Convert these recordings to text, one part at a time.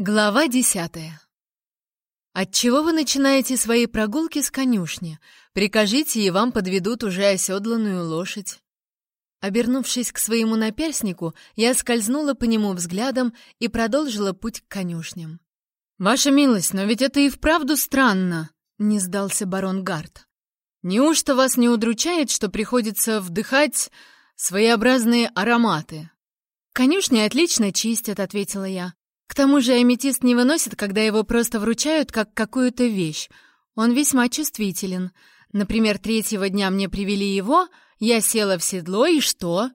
Глава десятая. Отчего вы начинаете свои прогулки с конюшни? Прикажите, и вам подведут уже оседланную лошадь. Обернувшись к своему наперснику, я скользнула по нему взглядом и продолжила путь к конюшням. «Ваша милость, но ведь это и вправду странно!» — не сдался барон Гарт. «Неужто вас не удручает, что приходится вдыхать своеобразные ароматы?» «Конюшни отлично чистят», — ответила я. К тому же аметист не выносит, когда его просто вручают как какую-то вещь. Он весьма чувствителен. Например, третьего дня мне привели его, я села в седло, и что?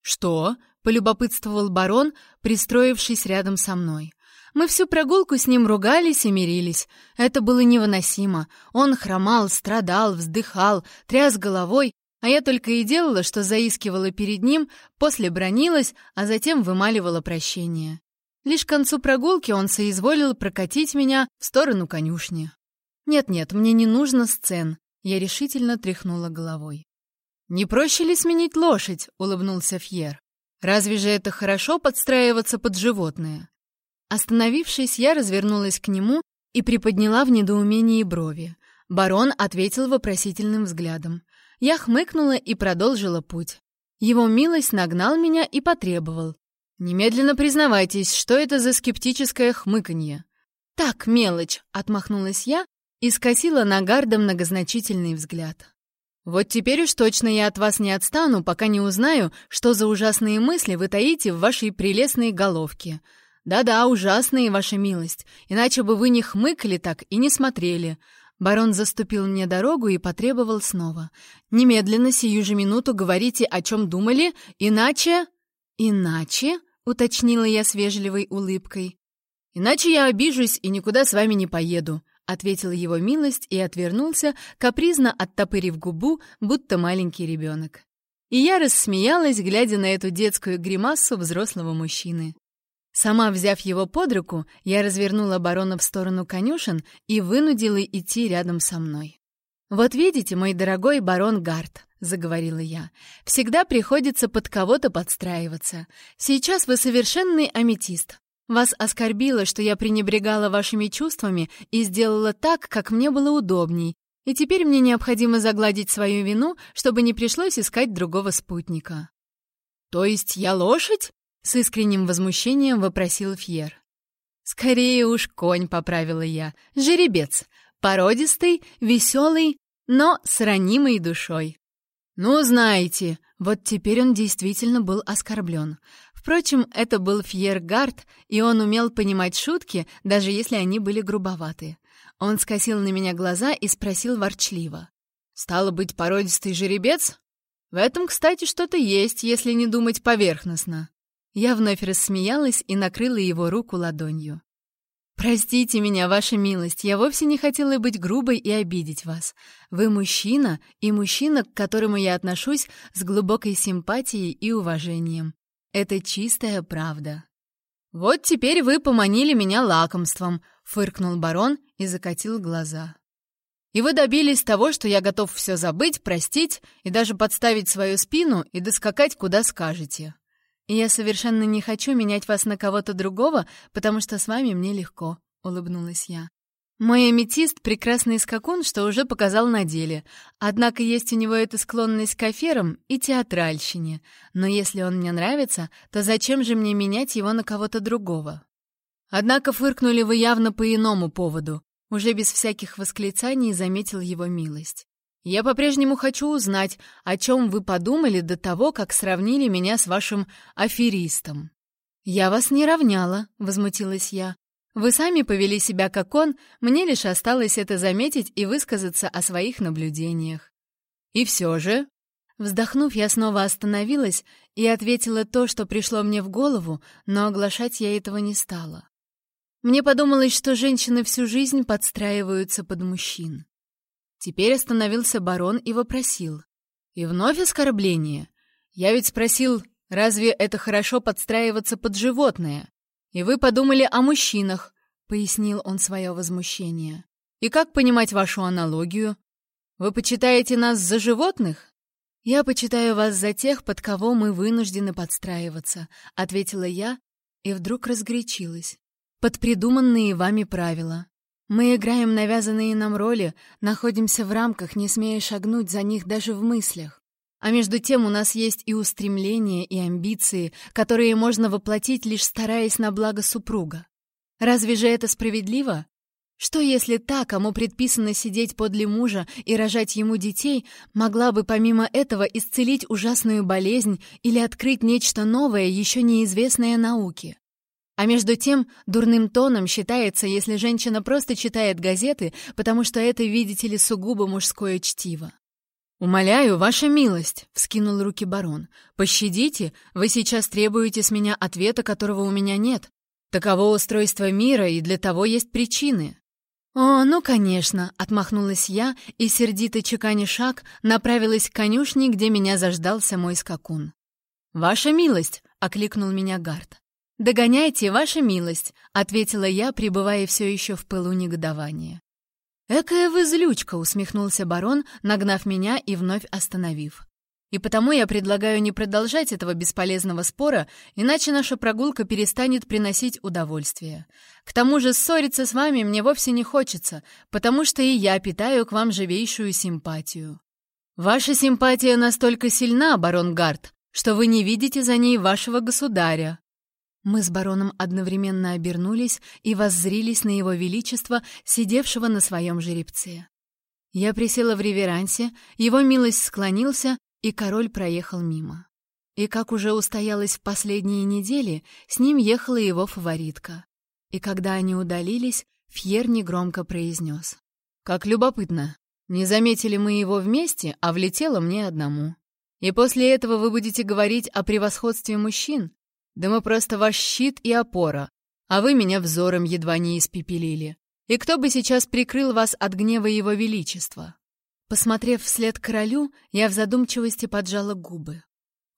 Что? полюбопытствовал барон, пристроившись рядом со мной. Мы всю прогулку с ним ругались и мирились. Это было невыносимо. Он хромал, страдал, вздыхал, тряс головой, а я только и делала, что заискивала перед ним, после бронилась, а затем вымаливала прощение. Лишь к концу прогулки он соизволил прокатить меня в сторону конюшни. «Нет-нет, мне не нужно сцен», — я решительно тряхнула головой. «Не проще ли сменить лошадь?» — улыбнулся Фьер. «Разве же это хорошо подстраиваться под животное?» Остановившись, я развернулась к нему и приподняла в недоумении брови. Барон ответил вопросительным взглядом. Я хмыкнула и продолжила путь. Его милость нагнал меня и потребовал. «Немедленно признавайтесь, что это за скептическое хмыканье?» «Так, мелочь», — отмахнулась я и скосила на Гарда многозначительный взгляд. «Вот теперь уж точно я от вас не отстану, пока не узнаю, что за ужасные мысли вы таите в вашей прелестной головке. Да-да, ужасные, ваша милость, иначе бы вы не хмыкали так и не смотрели». Барон заступил мне дорогу и потребовал снова. «Немедленно, сию же минуту, говорите, о чем думали, иначе...» «Иначе?» — уточнила я с вежливой улыбкой. «Иначе я обижусь и никуда с вами не поеду», — ответила его милость и отвернулся, капризно оттопырив губу, будто маленький ребенок. И я рассмеялась, глядя на эту детскую гримасу взрослого мужчины. Сама взяв его под руку, я развернула барона в сторону конюшен и вынудила идти рядом со мной. «Вот видите, мой дорогой барон Гарт», — заговорила я, — «всегда приходится под кого-то подстраиваться. Сейчас вы совершенный аметист. Вас оскорбило, что я пренебрегала вашими чувствами и сделала так, как мне было удобней, и теперь мне необходимо загладить свою вину, чтобы не пришлось искать другого спутника». «То есть я лошадь?» — с искренним возмущением вопросил Фьер. «Скорее уж конь», — поправила я, — «жеребец, породистый, веселый, но с ранимой душой. «Ну, знаете, вот теперь он действительно был оскорблен. Впрочем, это был Фьергард, и он умел понимать шутки, даже если они были грубоваты. Он скосил на меня глаза и спросил ворчливо. «Стало быть, породистый жеребец? В этом, кстати, что-то есть, если не думать поверхностно». Я вновь рассмеялась и накрыла его руку ладонью. «Простите меня, ваша милость, я вовсе не хотела быть грубой и обидеть вас. Вы мужчина, и мужчина, к которому я отношусь с глубокой симпатией и уважением. Это чистая правда». «Вот теперь вы поманили меня лакомством», — фыркнул барон и закатил глаза. «И вы добились того, что я готов все забыть, простить и даже подставить свою спину и доскакать, куда скажете». Я совершенно не хочу менять вас на кого-то другого, потому что с вами мне легко», — улыбнулась я. Мой аметист — прекрасный скакун, что уже показал на деле. Однако есть у него эта склонность к аферам и театральщине. Но если он мне нравится, то зачем же мне менять его на кого-то другого? Однако фыркнули вы явно по иному поводу. Уже без всяких восклицаний заметил его милость. Я по-прежнему хочу узнать, о чем вы подумали до того, как сравнили меня с вашим аферистом». «Я вас не равняла», — возмутилась я. «Вы сами повели себя как он, мне лишь осталось это заметить и высказаться о своих наблюдениях». «И все же...» Вздохнув, я снова остановилась и ответила то, что пришло мне в голову, но оглашать я этого не стала. Мне подумалось, что женщины всю жизнь подстраиваются под мужчин. Теперь остановился барон и вопросил. «И вновь оскорбление? Я ведь спросил, разве это хорошо подстраиваться под животное? И вы подумали о мужчинах», — пояснил он свое возмущение. «И как понимать вашу аналогию? Вы почитаете нас за животных?» «Я почитаю вас за тех, под кого мы вынуждены подстраиваться», — ответила я и вдруг разгорячилась. под придуманные вами правила. Мы играем навязанные нам роли, находимся в рамках, не смея шагнуть за них даже в мыслях. А между тем у нас есть и устремления, и амбиции, которые можно воплотить, лишь стараясь на благо супруга. Разве же это справедливо? Что если та, кому предписано сидеть подле мужа и рожать ему детей, могла бы помимо этого исцелить ужасную болезнь или открыть нечто новое, еще неизвестное науке? А между тем, дурным тоном считается, если женщина просто читает газеты, потому что это, видите ли, сугубо мужское чтиво. «Умоляю, ваша милость!» — вскинул руки барон. «Пощадите, вы сейчас требуете с меня ответа, которого у меня нет. Таково устройство мира, и для того есть причины». «О, ну, конечно!» — отмахнулась я и, сердито чеканя шаг, направилась к конюшне, где меня заждался мой скакун. «Ваша милость!» — окликнул меня Гард. «Догоняйте, ваша милость!» — ответила я, пребывая все еще в пылу негодования. «Экая вы злючка!» — усмехнулся барон, нагнав меня и вновь остановив. «И потому я предлагаю не продолжать этого бесполезного спора, иначе наша прогулка перестанет приносить удовольствие. К тому же ссориться с вами мне вовсе не хочется, потому что и я питаю к вам живейшую симпатию. Ваша симпатия настолько сильна, барон Гард, что вы не видите за ней вашего государя, мы с бароном одновременно обернулись и воззрились на его величество, сидевшего на своем жеребце. Я присела в реверансе, его милость склонился, и король проехал мимо. И, как уже устоялось в последние недели, с ним ехала его фаворитка. И когда они удалились, Фьер негромко произнес. «Как любопытно. Не заметили мы его вместе, а влетело мне одному. И после этого вы будете говорить о превосходстве мужчин, да мы просто ваш щит и опора, а вы меня взором едва не испепелили. И кто бы сейчас прикрыл вас от гнева его величества?» Посмотрев вслед королю, я в задумчивости поджала губы.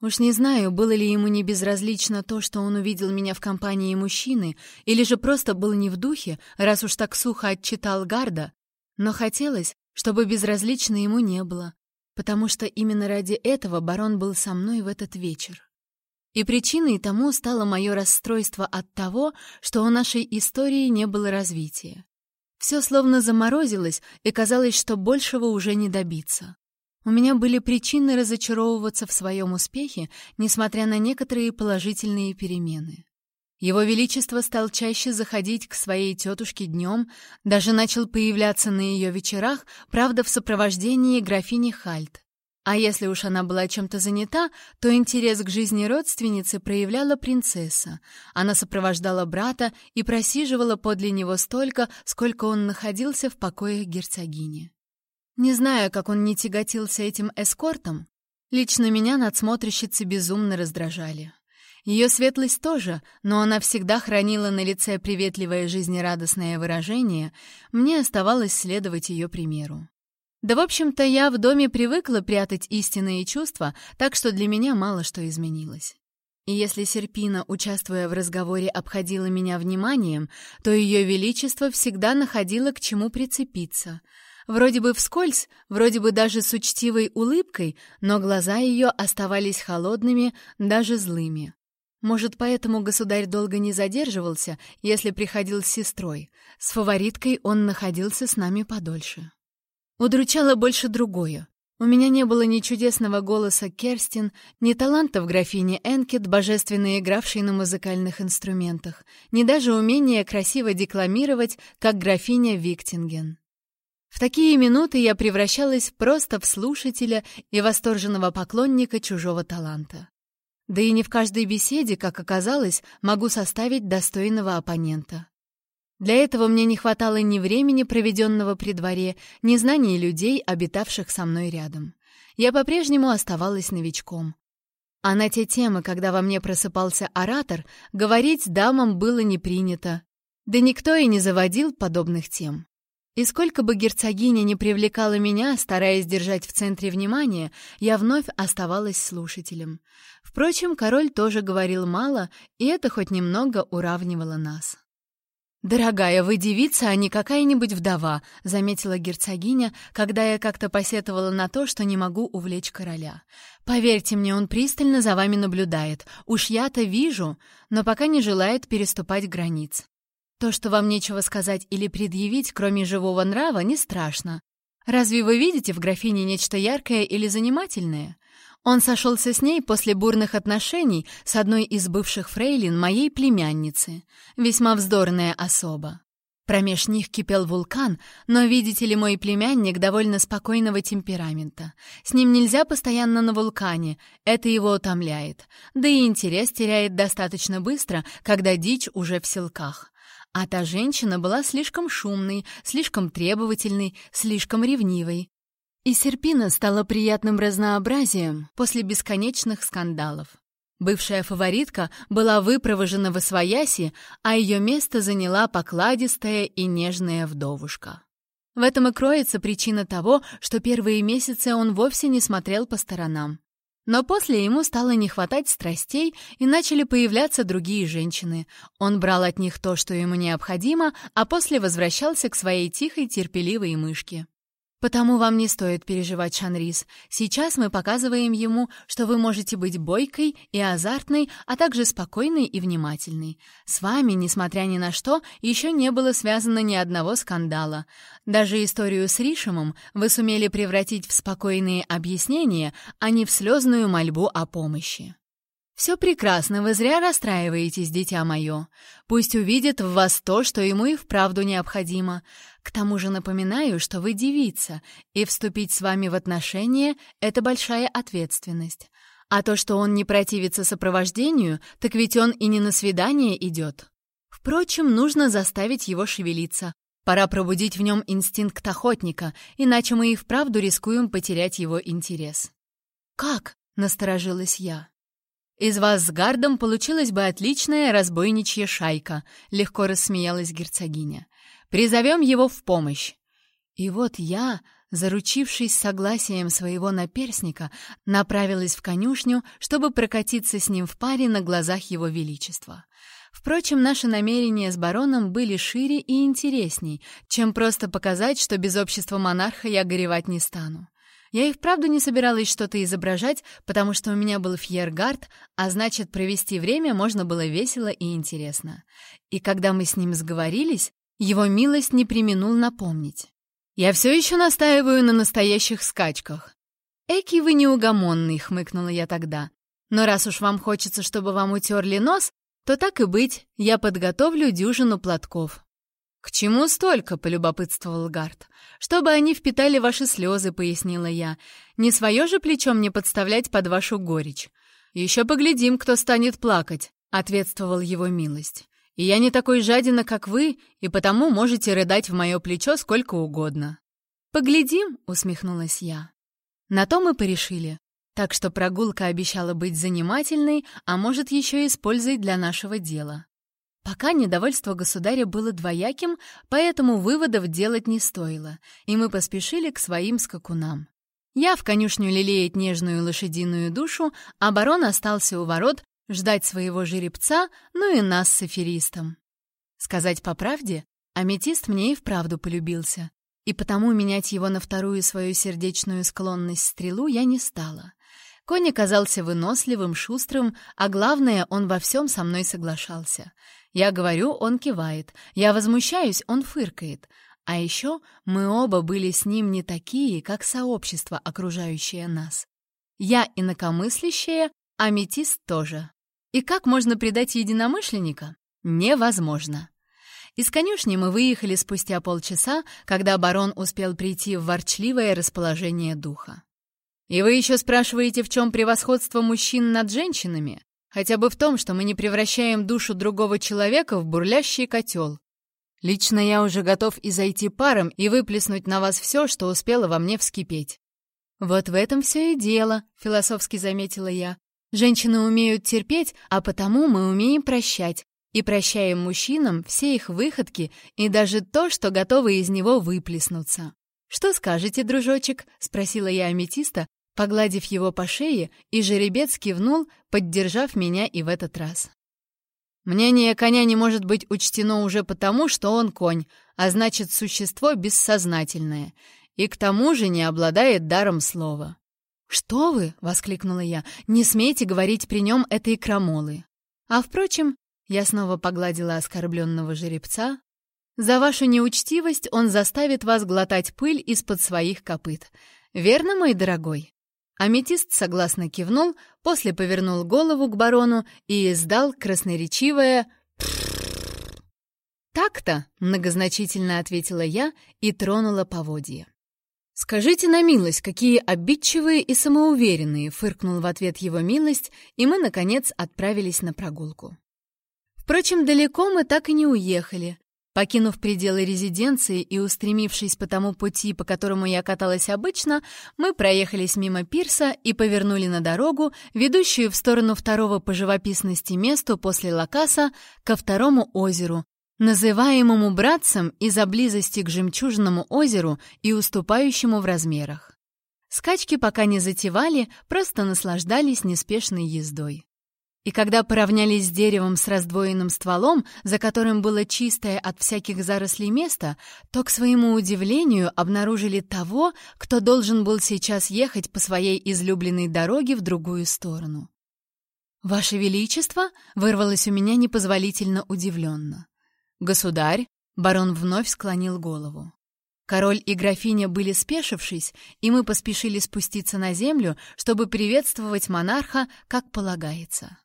Уж не знаю, было ли ему не безразлично то, что он увидел меня в компании мужчины, или же просто был не в духе, раз уж так сухо отчитал Гарда, но хотелось, чтобы безразлично ему не было, потому что именно ради этого барон был со мной в этот вечер. И причиной тому стало мое расстройство от того, что у нашей истории не было развития. Все словно заморозилось, и казалось, что большего уже не добиться. У меня были причины разочаровываться в своем успехе, несмотря на некоторые положительные перемены. Его Величество стал чаще заходить к своей тетушке днем, даже начал появляться на ее вечерах, правда, в сопровождении графини Хальт. А если уж она была чем-то занята, то интерес к жизни родственницы проявляла принцесса. Она сопровождала брата и просиживала подле него столько, сколько он находился в покоях герцогини. Не знаю, как он не тяготился этим эскортом, лично меня надсмотрщицы безумно раздражали. Ее светлость тоже, но она всегда хранила на лице приветливое жизнерадостное выражение, мне оставалось следовать ее примеру. Да, в общем-то, я в доме привыкла прятать истинные чувства, так что для меня мало что изменилось. И если Серпина, участвуя в разговоре, обходила меня вниманием, то Ее Величество всегда находило к чему прицепиться. Вроде бы вскользь, вроде бы даже с учтивой улыбкой, но глаза ее оставались холодными, даже злыми. Может, поэтому государь долго не задерживался, если приходил с сестрой. С фавориткой он находился с нами подольше. Удручало больше другое. У меня не было ни чудесного голоса Керстин, ни талантов графини Энкет, божественно игравшей на музыкальных инструментах, ни даже умения красиво декламировать, как графиня Виктинген. В такие минуты я превращалась просто в слушателя и восторженного поклонника чужого таланта. Да и не в каждой беседе, как оказалось, могу составить достойного оппонента. Для этого мне не хватало ни времени, проведенного при дворе, ни знаний людей, обитавших со мной рядом. Я по-прежнему оставалась новичком. А на те темы, когда во мне просыпался оратор, говорить дамам было не принято. Да никто и не заводил подобных тем. И сколько бы герцогиня не привлекала меня, стараясь держать в центре внимания, я вновь оставалась слушателем. Впрочем, король тоже говорил мало, и это хоть немного уравнивало нас. «Дорогая, вы девица, а не какая-нибудь вдова», — заметила герцогиня, когда я как-то посетовала на то, что не могу увлечь короля. «Поверьте мне, он пристально за вами наблюдает. Уж я-то вижу, но пока не желает переступать границ». То, что вам нечего сказать или предъявить, кроме живого нрава, не страшно. Разве вы видите в графине нечто яркое или занимательное? Он сошелся с ней после бурных отношений с одной из бывших фрейлин моей племянницы, весьма вздорная особа. Промеж них кипел вулкан, но, видите ли, мой племянник довольно спокойного темперамента. С ним нельзя постоянно на вулкане, это его утомляет. Да и интерес теряет достаточно быстро, когда дичь уже в селках. А та женщина была слишком шумной, слишком требовательной, слишком ревнивой. И Серпина стала приятным разнообразием после бесконечных скандалов. Бывшая фаворитка была выпровожена в Освояси, а ее место заняла покладистая и нежная вдовушка. В этом и кроется причина того, что первые месяцы он вовсе не смотрел по сторонам. Но после ему стало не хватать страстей, и начали появляться другие женщины. Он брал от них то, что ему необходимо, а после возвращался к своей тихой, терпеливой мышке. Потому вам не стоит переживать, Шанрис. Сейчас мы показываем ему, что вы можете быть бойкой и азартной, а также спокойной и внимательной. С вами, несмотря ни на что, еще не было связано ни одного скандала. Даже историю с Ришемом вы сумели превратить в спокойные объяснения, а не в слезную мольбу о помощи. «Все прекрасно, вы зря расстраиваетесь, дитя мое. Пусть увидит в вас то, что ему и вправду необходимо. К тому же напоминаю, что вы девица, и вступить с вами в отношения — это большая ответственность. А то, что он не противится сопровождению, так ведь он и не на свидание идет. Впрочем, нужно заставить его шевелиться. Пора пробудить в нем инстинкт охотника, иначе мы и вправду рискуем потерять его интерес». «Как?» — насторожилась я. «Из вас с Гардом получилась бы отличная разбойничья шайка», — легко рассмеялась герцогиня. «Призовем его в помощь». И вот я, заручившись согласием своего наперсника, направилась в конюшню, чтобы прокатиться с ним в паре на глазах его величества. Впрочем, наши намерения с бароном были шире и интересней, чем просто показать, что без общества монарха я горевать не стану. Я и вправду не собиралась что-то изображать, потому что у меня был фьергард, а значит, провести время можно было весело и интересно. И когда мы с ним сговорились, его милость не применул напомнить. «Я все еще настаиваю на настоящих скачках». «Эки вы неугомонный», — хмыкнула я тогда. «Но раз уж вам хочется, чтобы вам утерли нос, то так и быть, я подготовлю дюжину платков». «К чему столько?» — полюбопытствовал Гард. «Чтобы они впитали ваши слезы», — пояснила я. «Не свое же плечо мне подставлять под вашу горечь». «Еще поглядим, кто станет плакать», — ответствовал его милость. «И я не такой жадина, как вы, и потому можете рыдать в мое плечо сколько угодно». «Поглядим», — усмехнулась я. На то мы порешили. Так что прогулка обещала быть занимательной, а может, еще и с пользой для нашего дела. Пока недовольство государя было двояким, поэтому выводов делать не стоило, и мы поспешили к своим скакунам. Я в конюшню лелеять нежную лошадиную душу, а барон остался у ворот ждать своего жеребца, ну и нас с аферистом. Сказать по правде, аметист мне и вправду полюбился, и потому менять его на вторую свою сердечную склонность стрелу я не стала. Конь оказался выносливым, шустрым, а главное, он во всем со мной соглашался. Я говорю, он кивает. Я возмущаюсь, он фыркает. А еще мы оба были с ним не такие, как сообщество, окружающее нас. Я инакомыслящая, а метист тоже. И как можно предать единомышленника? Невозможно. Из конюшни мы выехали спустя полчаса, когда барон успел прийти в ворчливое расположение духа. «И вы еще спрашиваете, в чем превосходство мужчин над женщинами? Хотя бы в том, что мы не превращаем душу другого человека в бурлящий котел. Лично я уже готов и зайти паром, и выплеснуть на вас все, что успело во мне вскипеть. «Вот в этом все и дело», — философски заметила я. «Женщины умеют терпеть, а потому мы умеем прощать, и прощаем мужчинам все их выходки и даже то, что готовы из него выплеснуться». «Что скажете, дружочек?» — спросила я аметиста, Погладив его по шее, и жеребец кивнул, поддержав меня и в этот раз. Мнение коня не может быть учтено уже потому, что он конь, а значит, существо бессознательное, и к тому же не обладает даром слова. «Что вы?» — воскликнула я. «Не смейте говорить при нем этой крамолы». А, впрочем, Я снова погладила оскорбленного жеребца. «За вашу неучтивость он заставит вас глотать пыль из-под своих копыт. Верно, мой дорогой?» Аметист согласно кивнул, после повернул голову к барону и издал красноречивое «Так-то», — многозначительно ответила я и тронула поводья. «Скажите на милость, какие обидчивые и самоуверенные!» — фыркнул в ответ его милость, и мы, наконец, отправились на прогулку. Впрочем, далеко мы так и не уехали. Покинув пределы резиденции и устремившись по тому пути, по которому я каталась обычно, мы проехались мимо пирса и повернули на дорогу, ведущую в сторону второго по живописности месту после Лакаса ко второму озеру, называемому братцем из-за близости к жемчужному озеру и уступающему в размерах. Скачки пока не затевали, просто наслаждались неспешной ездой. И когда поравнялись с деревом с раздвоенным стволом, за которым было чистое от всяких зарослей место, то, к своему удивлению, обнаружили того, кто должен был сейчас ехать по своей излюбленной дороге в другую сторону. «Ваше Величество!» — вырвалось у меня непозволительно удивленно. «Государь!» — барон вновь склонил голову. Король и графиня были спешившись, и мы поспешили спуститься на землю, чтобы приветствовать монарха, как полагается.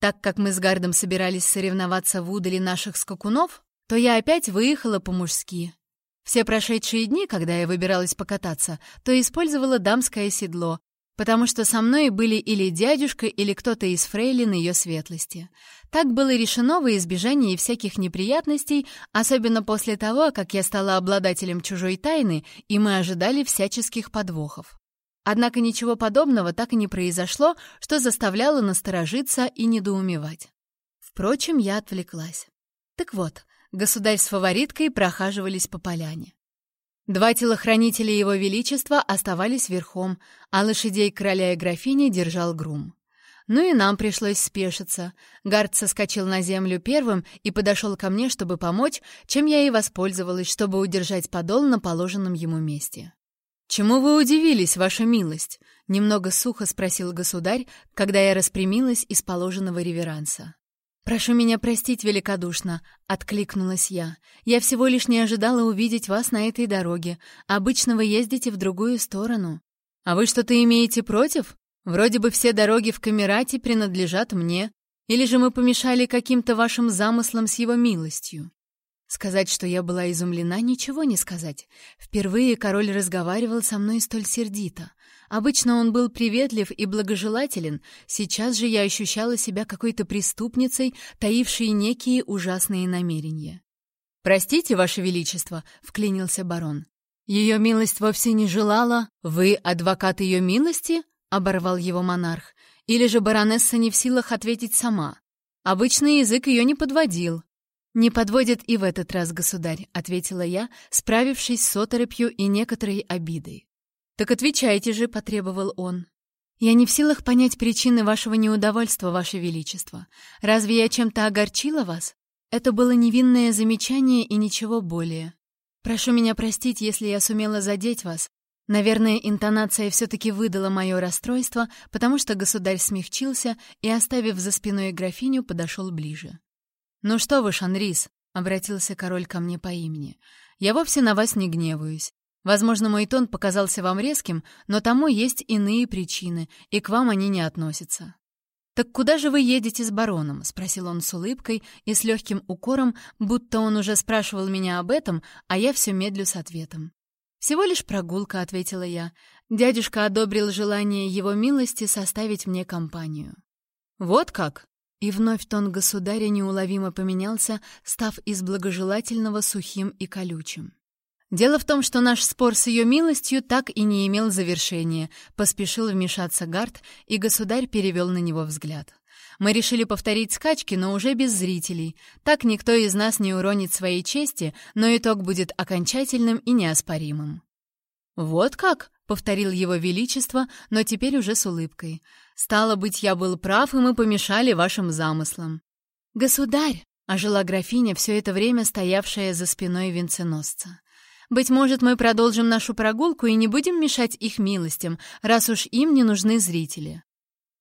Так как мы с Гардом собирались соревноваться в удале наших скакунов, то я опять выехала по-мужски. Все прошедшие дни, когда я выбиралась покататься, то использовала дамское седло, потому что со мной были или дядюшка, или кто-то из фрейлин ее светлости. Так было решено во избежание всяких неприятностей, особенно после того, как я стала обладателем чужой тайны, и мы ожидали всяческих подвохов. Однако ничего подобного так и не произошло, что заставляло насторожиться и недоумевать. Впрочем, я отвлеклась. Так вот, государь с фавориткой прохаживались по поляне. Два телохранителя его величества оставались верхом, а лошадей короля и графини держал грум. Ну и нам пришлось спешиться. Гард соскочил на землю первым и подошел ко мне, чтобы помочь, чем я и воспользовалась, чтобы удержать подол на положенном ему месте. «Чему вы удивились, ваша милость?» — немного сухо спросил государь, когда я распрямилась из положенного реверанса. «Прошу меня простить великодушно», — откликнулась я. «Я всего лишь не ожидала увидеть вас на этой дороге. Обычно вы ездите в другую сторону». «А вы что-то имеете против? Вроде бы все дороги в Камерате принадлежат мне. Или же мы помешали каким-то вашим замыслам с его милостью?» Сказать, что я была изумлена, ничего не сказать. Впервые король разговаривал со мной столь сердито. Обычно он был приветлив и благожелателен, сейчас же я ощущала себя какой-то преступницей, таившей некие ужасные намерения. «Простите, Ваше Величество», — вклинился барон. «Ее милость вовсе не желала. Вы адвокат ее милости?» — оборвал его монарх. «Или же баронесса не в силах ответить сама? Обычный язык ее не подводил. «Не подводит и в этот раз, государь», — ответила я, справившись с оторопью и некоторой обидой. «Так отвечайте же», — потребовал он. «Я не в силах понять причины вашего неудовольства, ваше величество. Разве я чем-то огорчила вас? Это было невинное замечание и ничего более. Прошу меня простить, если я сумела задеть вас. Наверное, интонация все-таки выдала мое расстройство, потому что государь смягчился и, оставив за спиной графиню, подошел ближе. «Ну что вы, Шанрис?» — обратился король ко мне по имени. «Я вовсе на вас не гневаюсь. Возможно, мой тон показался вам резким, но тому есть иные причины, и к вам они не относятся». «Так куда же вы едете с бароном?» — спросил он с улыбкой и с легким укором, будто он уже спрашивал меня об этом, а я все медлю с ответом. «Всего лишь прогулка», — ответила я. Дядюшка одобрил желание его милости составить мне компанию. «Вот как?» И вновь тон государя неуловимо поменялся, став из благожелательного сухим и колючим. «Дело в том, что наш спор с ее милостью так и не имел завершения», — поспешил вмешаться Гард, и государь перевел на него взгляд. «Мы решили повторить скачки, но уже без зрителей. Так никто из нас не уронит своей чести, но итог будет окончательным и неоспоримым». «Вот как?» — повторил его величество, но теперь уже с улыбкой. Стало быть, я был прав, и мы помешали вашим замыслам. Государь, ожила графиня, все это время стоявшая за спиной венценосца. Быть может, мы продолжим нашу прогулку и не будем мешать их милостям, раз уж им не нужны зрители.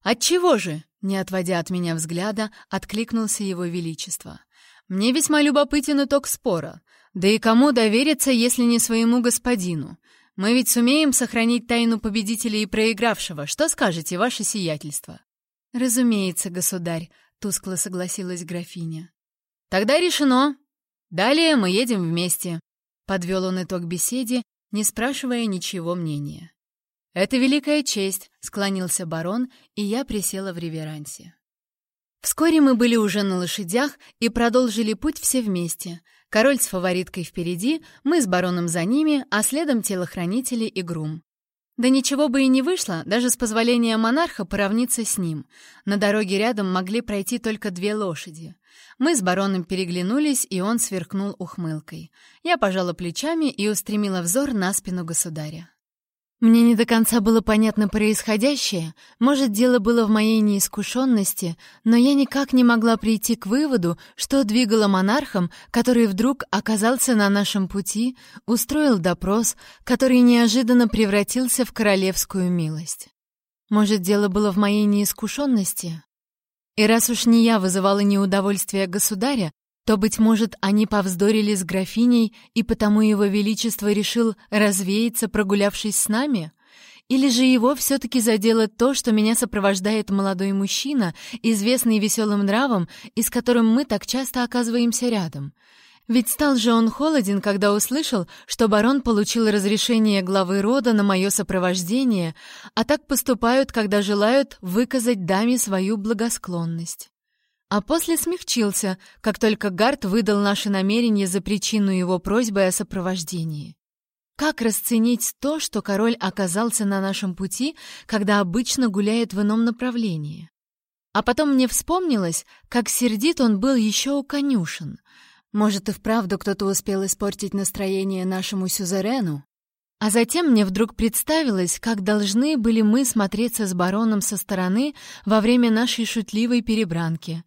«Отчего же?» — не отводя от меня взгляда, откликнулся его величество. «Мне весьма любопытен итог спора. Да и кому довериться, если не своему господину? Мы ведь сумеем сохранить тайну победителя и проигравшего. Что скажете, ваше сиятельство?» «Разумеется, государь», — тускло согласилась графиня. «Тогда решено. Далее мы едем вместе», — подвел он итог беседе, не спрашивая ничего мнения. «Это великая честь», — склонился барон, и я присела в реверансе. Вскоре мы были уже на лошадях и продолжили путь все вместе. Король с фавориткой впереди, мы с бароном за ними, а следом телохранители и грум. Да ничего бы и не вышло, даже с позволения монарха поравниться с ним. На дороге рядом могли пройти только две лошади. Мы с бароном переглянулись, и он сверкнул ухмылкой. Я пожала плечами и устремила взор на спину государя. Мне не до конца было понятно происходящее, может, дело было в моей неискушенности, но я никак не могла прийти к выводу, что двигало монархом, который вдруг оказался на нашем пути, устроил допрос, который неожиданно превратился в королевскую милость. Может, дело было в моей неискушенности? И раз уж не я вызывала неудовольствие государя, то, быть может, они повздорили с графиней, и потому его величество решил развеяться, прогулявшись с нами? Или же его все-таки задело то, что меня сопровождает молодой мужчина, известный веселым нравом, и с которым мы так часто оказываемся рядом? Ведь стал же он холоден, когда услышал, что барон получил разрешение главы рода на мое сопровождение, а так поступают, когда желают выказать даме свою благосклонность. А после смягчился, как только Гарт выдал наши намерения за причину его просьбы о сопровождении. Как расценить то, что король оказался на нашем пути, когда обычно гуляет в ином направлении? А потом мне вспомнилось, как сердит он был еще у конюшен. Может, и вправду кто-то успел испортить настроение нашему сюзерену? А затем мне вдруг представилось, как должны были мы смотреться с бароном со стороны во время нашей шутливой перебранки.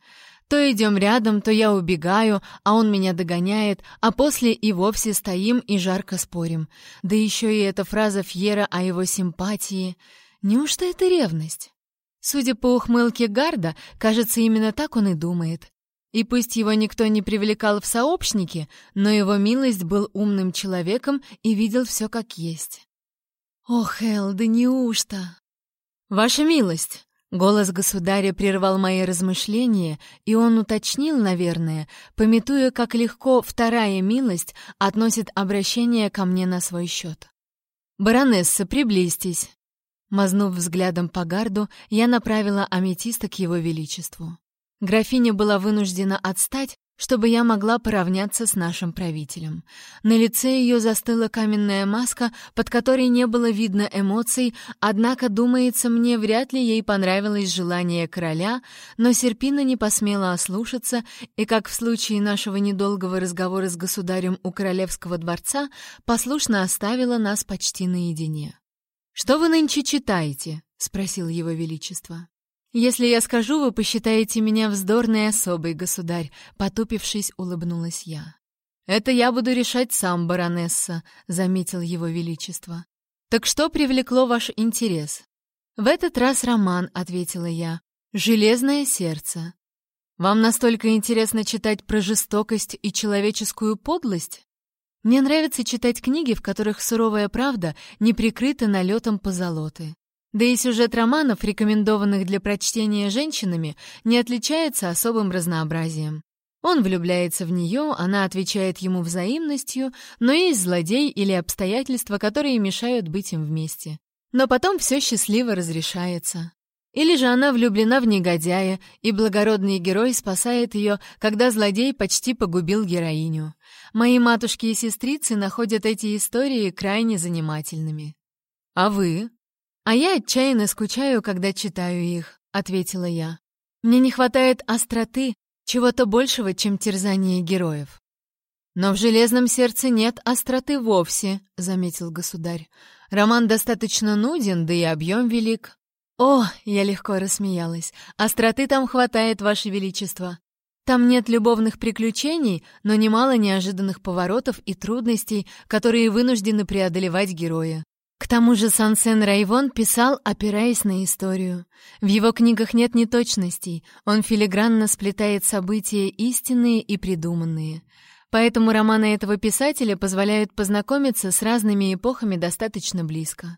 То идем рядом, то я убегаю, а он меня догоняет, а после и вовсе стоим и жарко спорим. Да еще и эта фраза Фьера о его симпатии. Неужто это ревность? Судя по ухмылке Гарда, кажется, именно так он и думает. И пусть его никто не привлекал в сообщники, но его милость был умным человеком и видел все как есть. «Ох, Эл, да неужто?» «Ваша милость!» Голос государя прервал мои размышления, и он уточнил, наверное, пометуя, как легко вторая милость относит обращение ко мне на свой счет. «Баронесса, приблизьтесь!» Мазнув взглядом по гарду, я направила аметиста к его величеству. Графиня была вынуждена отстать, чтобы я могла поравняться с нашим правителем. На лице ее застыла каменная маска, под которой не было видно эмоций, однако, думается мне, вряд ли ей понравилось желание короля, но Серпина не посмела ослушаться и, как в случае нашего недолгого разговора с государем у королевского дворца, послушно оставила нас почти наедине. «Что вы нынче читаете?» — спросил его величество. «Если я скажу, вы посчитаете меня вздорной особой, государь», — потупившись, улыбнулась я. «Это я буду решать сам, баронесса», — заметил его величество. «Так что привлекло ваш интерес?» «В этот раз роман», — ответила я. «Железное сердце». «Вам настолько интересно читать про жестокость и человеческую подлость?» «Мне нравится читать книги, в которых суровая правда не прикрыта налетом позолоты. Да и сюжет романов, рекомендованных для прочтения женщинами, не отличается особым разнообразием. Он влюбляется в нее, она отвечает ему взаимностью, но есть злодей или обстоятельства, которые мешают быть им вместе. Но потом все счастливо разрешается. Или же она влюблена в негодяя, и благородный герой спасает ее, когда злодей почти погубил героиню. Мои матушки и сестрицы находят эти истории крайне занимательными. А вы? «А я отчаянно скучаю, когда читаю их», — ответила я. «Мне не хватает остроты, чего-то большего, чем терзание героев». «Но в «Железном сердце» нет остроты вовсе», — заметил государь. «Роман достаточно нуден, да и объем велик». «О!» — я легко рассмеялась. «Остроты там хватает, Ваше Величество. Там нет любовных приключений, но немало неожиданных поворотов и трудностей, которые вынуждены преодолевать герои. К тому же Сансен Райвон писал, опираясь на историю. В его книгах нет неточностей, он филигранно сплетает события истинные и придуманные. Поэтому романы этого писателя позволяют познакомиться с разными эпохами достаточно близко.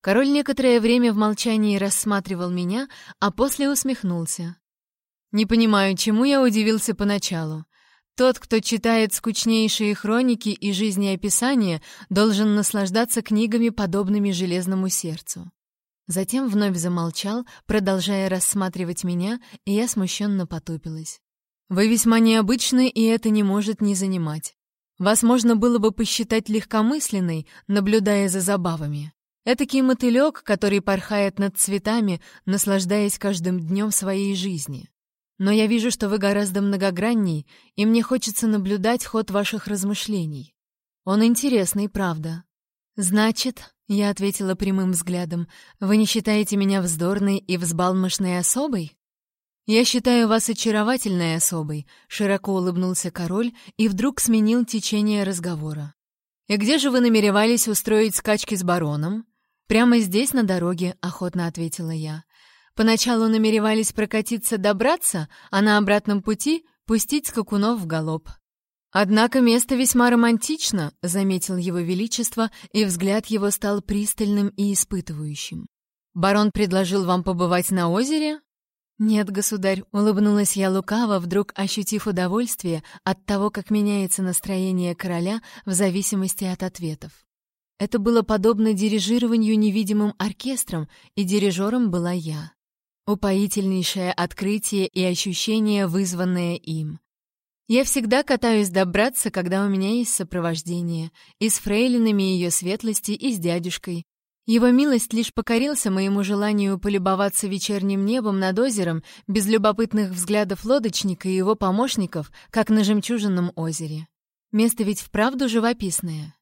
Король некоторое время в молчании рассматривал меня, а после усмехнулся. Не понимаю, чему я удивился поначалу. Тот, кто читает скучнейшие хроники и жизнеописания, должен наслаждаться книгами, подобными железному сердцу. Затем вновь замолчал, продолжая рассматривать меня, и я смущенно потупилась. «Вы весьма необычны, и это не может не занимать. Вас можно было бы посчитать легкомысленной, наблюдая за забавами. Этакий мотылек, который порхает над цветами, наслаждаясь каждым днем своей жизни. Но я вижу, что вы гораздо многогранней, и мне хочется наблюдать ход ваших размышлений. Он интересный, правда. Значит, я ответила прямым взглядом, вы не считаете меня вздорной и взбалмошной особой? Я считаю вас очаровательной особой, широко улыбнулся король и вдруг сменил течение разговора. И где же вы намеревались устроить скачки с бароном? Прямо здесь, на дороге, охотно ответила я. Поначалу намеревались прокатиться добраться, а на обратном пути пустить скакунов в галоп. «Однако место весьма романтично», — заметил его величество, и взгляд его стал пристальным и испытывающим. «Барон предложил вам побывать на озере?» «Нет, государь», — улыбнулась я лукаво, вдруг ощутив удовольствие от того, как меняется настроение короля в зависимости от ответов. Это было подобно дирижированию невидимым оркестром, и дирижером была я. Упоительнейшее открытие и ощущение, вызванное им. Я всегда катаюсь добраться, когда у меня есть сопровождение, и с фрейлинами ее светлости, и с дядюшкой. Его милость лишь покорился моему желанию полюбоваться вечерним небом над озером без любопытных взглядов лодочника и его помощников, как на жемчужинном озере. Место ведь вправду живописное.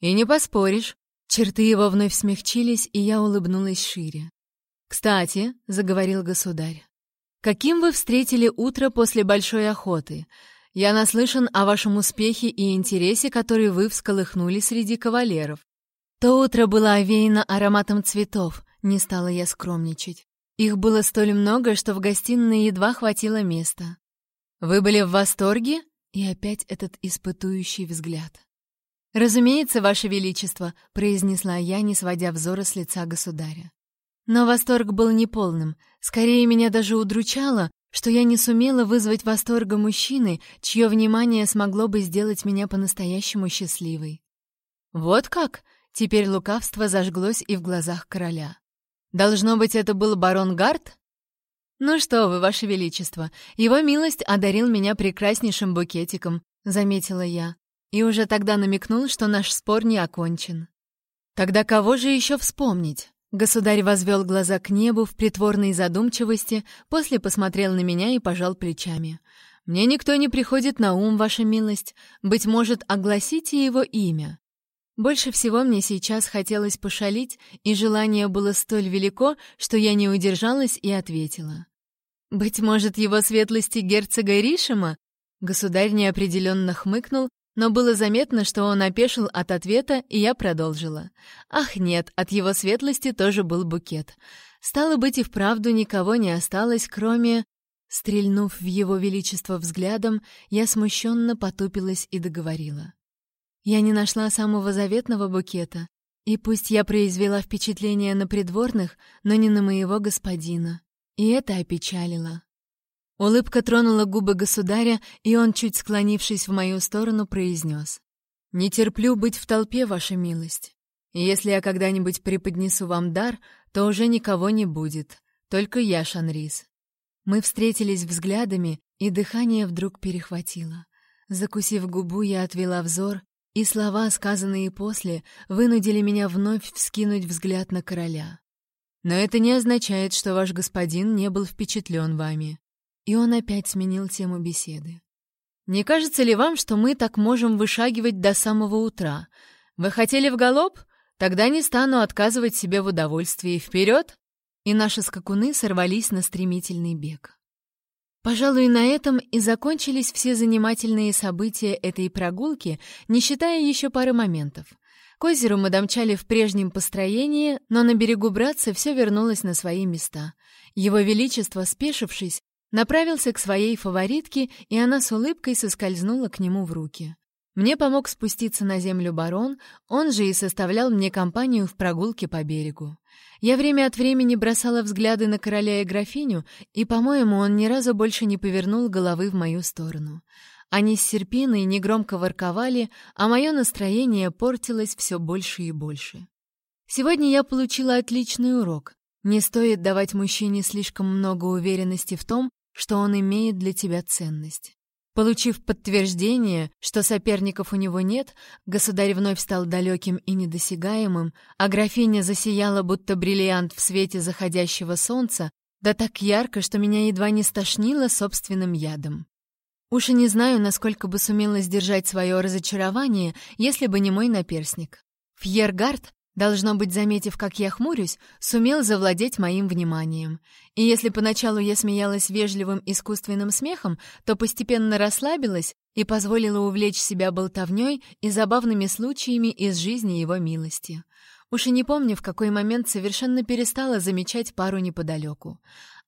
И не поспоришь. Черты его вновь смягчились, и я улыбнулась шире. «Кстати», — заговорил государь, — «каким вы встретили утро после большой охоты? Я наслышан о вашем успехе и интересе, который вы всколыхнули среди кавалеров. То утро было овеяно ароматом цветов, не стала я скромничать. Их было столь много, что в гостиной едва хватило места. Вы были в восторге? И опять этот испытующий взгляд. «Разумеется, Ваше Величество», — произнесла я, не сводя взора с лица государя. Но восторг был неполным. Скорее, меня даже удручало, что я не сумела вызвать восторга мужчины, чье внимание смогло бы сделать меня по-настоящему счастливой. Вот как? Теперь лукавство зажглось и в глазах короля. Должно быть, это был барон Гард? Ну что вы, ваше величество, его милость одарил меня прекраснейшим букетиком, заметила я, и уже тогда намекнул, что наш спор не окончен. Тогда кого же еще вспомнить? Государь возвел глаза к небу в притворной задумчивости, после посмотрел на меня и пожал плечами. «Мне никто не приходит на ум, ваша милость. Быть может, огласите его имя». Больше всего мне сейчас хотелось пошалить, и желание было столь велико, что я не удержалась и ответила. «Быть может, его светлости герцога Ришима?» Государь неопределенно хмыкнул, но было заметно, что он опешил от ответа, и я продолжила. Ах нет, от его светлости тоже был букет. Стало быть, и вправду никого не осталось, кроме... Стрельнув в его величество взглядом, я смущенно потупилась и договорила. Я не нашла самого заветного букета, и пусть я произвела впечатление на придворных, но не на моего господина. И это опечалило. Улыбка тронула губы государя, и он, чуть склонившись в мою сторону, произнес. «Не терплю быть в толпе, ваша милость. Если я когда-нибудь преподнесу вам дар, то уже никого не будет, только я, Шанрис». Мы встретились взглядами, и дыхание вдруг перехватило. Закусив губу, я отвела взор, и слова, сказанные после, вынудили меня вновь вскинуть взгляд на короля. «Но это не означает, что ваш господин не был впечатлен вами. И он опять сменил тему беседы. «Не кажется ли вам, что мы так можем вышагивать до самого утра? Вы хотели в галоп? Тогда не стану отказывать себе в удовольствии. Вперед!» И наши скакуны сорвались на стремительный бег. Пожалуй, на этом и закончились все занимательные события этой прогулки, не считая еще пары моментов. К озеру мы домчали в прежнем построении, но на берегу братца все вернулось на свои места. Его Величество, спешившись, направился к своей фаворитке, и она с улыбкой соскользнула к нему в руки. Мне помог спуститься на землю барон, он же и составлял мне компанию в прогулке по берегу. Я время от времени бросала взгляды на короля и графиню, и, по-моему, он ни разу больше не повернул головы в мою сторону. Они с Серпиной негромко ворковали, а мое настроение портилось все больше и больше. Сегодня я получила отличный урок. Не стоит давать мужчине слишком много уверенности в том, что он имеет для тебя ценность. Получив подтверждение, что соперников у него нет, государь вновь стал далеким и недосягаемым, а графиня засияла, будто бриллиант в свете заходящего солнца, да так ярко, что меня едва не стошнило собственным ядом. Уж и не знаю, насколько бы сумела сдержать свое разочарование, если бы не мой наперсник. Фьергард, должно быть, заметив, как я хмурюсь, сумел завладеть моим вниманием. И если поначалу я смеялась вежливым искусственным смехом, то постепенно расслабилась и позволила увлечь себя болтовнёй и забавными случаями из жизни его милости. Уж и не помню, в какой момент совершенно перестала замечать пару неподалеку.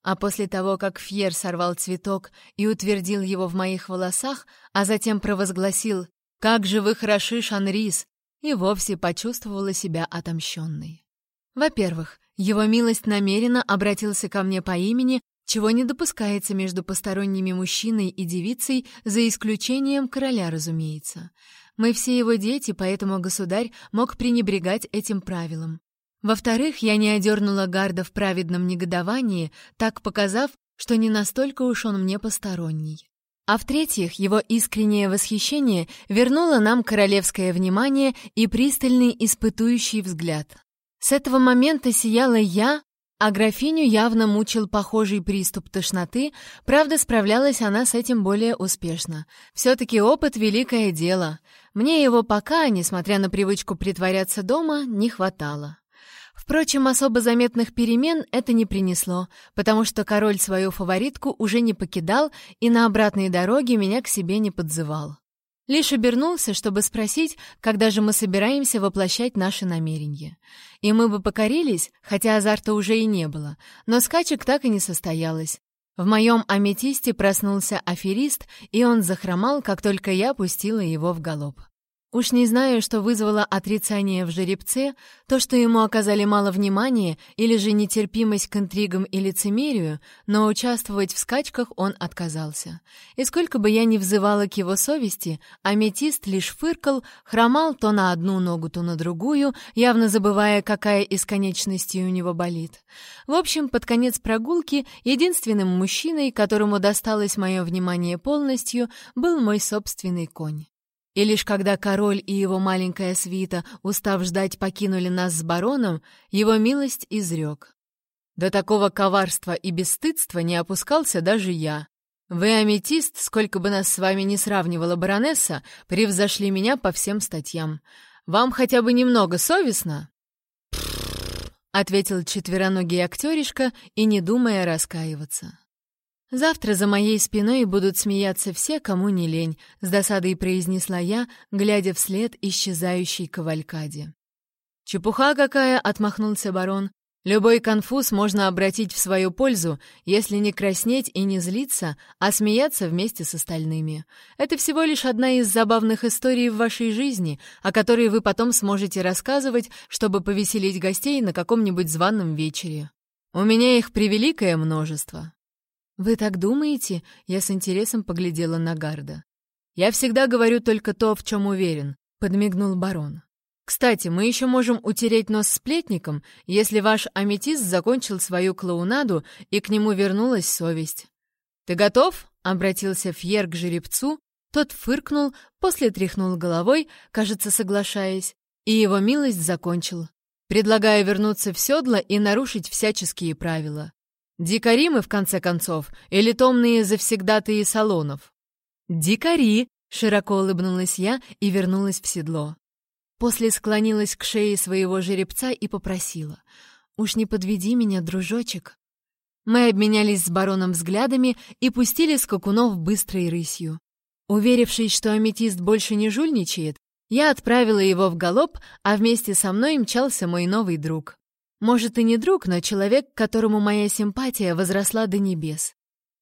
А после того, как Фьер сорвал цветок и утвердил его в моих волосах, а затем провозгласил «Как же вы хороши, Шанрис!» И вовсе почувствовала себя отомщенной. Во-первых, его милость намеренно обратился ко мне по имени, чего не допускается между посторонними мужчиной и девицей, за исключением короля, разумеется. Мы все его дети, поэтому государь мог пренебрегать этим правилом. Во-вторых, я не одернула Гарда в праведном негодовании, так показав, что не настолько уж он мне посторонний. А в-третьих, его искреннее восхищение вернуло нам королевское внимание и пристальный испытующий взгляд. С этого момента сияла я, а графиню явно мучил похожий приступ тошноты, правда, справлялась она с этим более успешно. Все-таки опыт — великое дело. Мне его пока, несмотря на привычку притворяться дома, не хватало. Впрочем, особо заметных перемен это не принесло, потому что король свою фаворитку уже не покидал и на обратной дороге меня к себе не подзывал. Лишь обернулся, чтобы спросить, когда же мы собираемся воплощать наши намерения. И мы бы покорились, хотя азарта уже и не было, но скачек так и не состоялось. В моем аметисте проснулся аферист, и он захромал, как только я пустила его в галоп. Уж не знаю, что вызвало отрицание в жеребце, то, что ему оказали мало внимания, или же нетерпимость к интригам и лицемерию, но участвовать в скачках он отказался. И сколько бы я ни взывала к его совести, аметист лишь фыркал, хромал то на одну ногу, то на другую, явно забывая, какая из конечностей у него болит. В общем, под конец прогулки единственным мужчиной, которому досталось мое внимание полностью, был мой собственный конь. И лишь когда король и его маленькая свита, устав ждать, покинули нас с бароном, его милость изрек. До такого коварства и бесстыдства не опускался даже я. Вы, аметист, сколько бы нас с вами не сравнивала баронесса, превзошли меня по всем статьям. Вам хотя бы немного совестно?» ответил четвероногий актеришка и не думая раскаиваться. «Завтра за моей спиной будут смеяться все, кому не лень», — с досадой произнесла я, глядя вслед исчезающей кавалькаде. «Чепуха какая!» — отмахнулся барон. «Любой конфуз можно обратить в свою пользу, если не краснеть и не злиться, а смеяться вместе с остальными. Это всего лишь одна из забавных историй в вашей жизни, о которой вы потом сможете рассказывать, чтобы повеселить гостей на каком-нибудь званом вечере. У меня их превеликое множество». «Вы так думаете?» — я с интересом поглядела на Гарда. «Я всегда говорю только то, в чем уверен», — подмигнул барон. «Кстати, мы еще можем утереть нос сплетником, если ваш аметист закончил свою клоунаду и к нему вернулась совесть». «Ты готов?» — обратился Фьер к жеребцу. Тот фыркнул, после тряхнул головой, кажется, соглашаясь, и его милость закончил, предлагая вернуться в седло и нарушить всяческие правила. Дикари мы, в конце концов, или томные завсегдатые салонов? Дикари! Широко улыбнулась я и вернулась в седло. После склонилась к шее своего жеребца и попросила. «Уж не подведи меня, дружочек». Мы обменялись с бароном взглядами и пустили скакунов быстрой рысью. Уверившись, что аметист больше не жульничает, Я отправила его в галоп, а вместе со мной мчался мой новый друг. Может, и не друг, но человек, которому моя симпатия возросла до небес.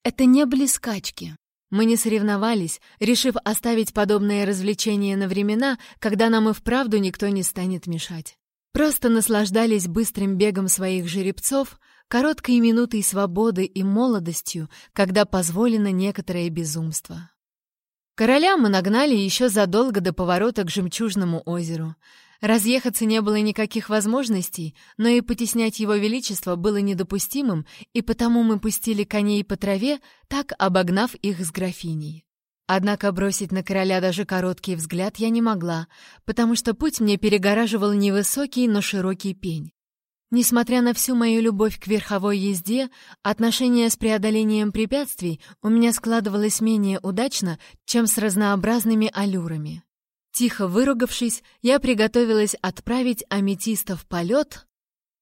Это не были скачки. Мы не соревновались, решив оставить подобное развлечение на времена, когда нам и вправду никто не станет мешать. Просто наслаждались быстрым бегом своих жеребцов, короткой минутой свободы и молодостью, когда позволено некоторое безумство. Короля мы нагнали еще задолго до поворота к Жемчужному озеру. Разъехаться не было никаких возможностей, но и потеснять его величество было недопустимым, и потому мы пустили коней по траве, так обогнав их с графиней. Однако бросить на короля даже короткий взгляд я не могла, потому что путь мне перегораживал невысокий, но широкий пень. Несмотря на всю мою любовь к верховой езде, отношение с преодолением препятствий у меня складывалось менее удачно, чем с разнообразными аллюрами. Тихо выругавшись, я приготовилась отправить аметиста в полет.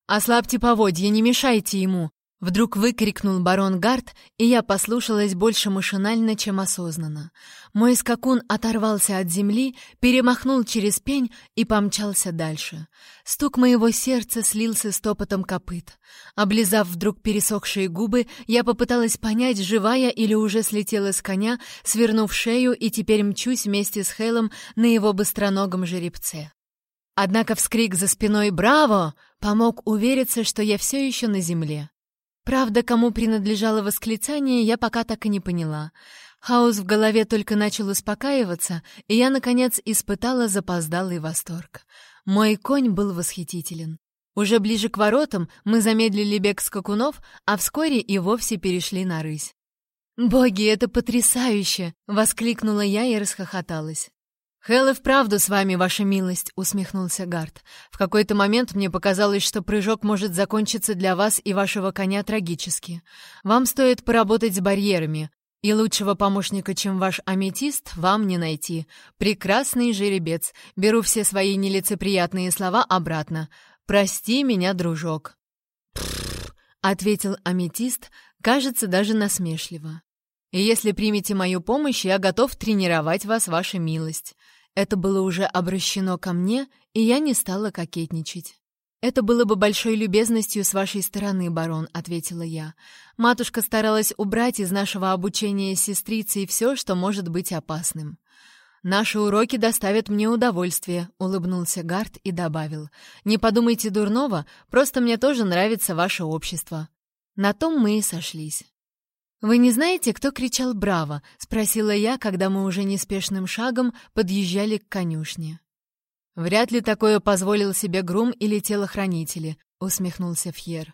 «Ослабьте поводья, не мешайте ему!» Вдруг выкрикнул барон Гарт, и я послушалась больше машинально, чем осознанно. Мой скакун оторвался от земли, перемахнул через пень и помчался дальше. Стук моего сердца слился с топотом копыт. Облизав вдруг пересохшие губы, я попыталась понять, живая или уже слетела с коня, свернув шею и теперь мчусь вместе с Хейлом на его быстроногом жеребце. Однако вскрик за спиной «Браво!» помог увериться, что я все еще на земле. Правда, кому принадлежало восклицание, я пока так и не поняла. Хаос в голове только начал успокаиваться, и я, наконец, испытала запоздалый восторг. Мой конь был восхитителен. Уже ближе к воротам мы замедлили бег скакунов, а вскоре и вовсе перешли на рысь. «Боги, это потрясающе!» — воскликнула я и расхохоталась. «Хелл и вправду с вами, ваша милость», — усмехнулся Гард. «В какой-то момент мне показалось, что прыжок может закончиться для вас и вашего коня трагически. Вам стоит поработать с барьерами, и лучшего помощника, чем ваш аметист, вам не найти. Прекрасный жеребец. Беру все свои нелицеприятные слова обратно. Прости меня, дружок». ответил аметист, кажется, даже насмешливо. «И если примете мою помощь, я готов тренировать вас, ваша милость». Это было уже обращено ко мне, и я не стала кокетничать. «Это было бы большой любезностью с вашей стороны, барон», — ответила я. «Матушка старалась убрать из нашего обучения с сестрицей все, что может быть опасным». «Наши уроки доставят мне удовольствие», — улыбнулся Гард и добавил. «Не подумайте дурного, просто мне тоже нравится ваше общество». На том мы и сошлись. «Вы не знаете, кто кричал «Браво»?» — спросила я, когда мы уже неспешным шагом подъезжали к конюшне. «Вряд ли такое позволил себе грум или телохранители», — усмехнулся Фьер.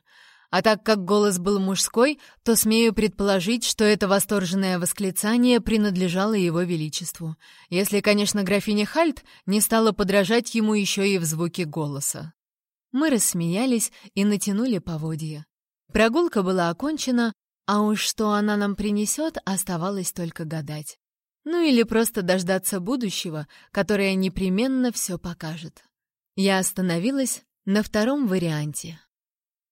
«А так как голос был мужской, то смею предположить, что это восторженное восклицание принадлежало его величеству. Если, конечно, графиня Хальт не стала подражать ему еще и в звуке голоса». Мы рассмеялись и натянули поводья. Прогулка была окончена, а уж что она нам принесет, оставалось только гадать. Ну или просто дождаться будущего, которое непременно все покажет. Я остановилась на втором варианте.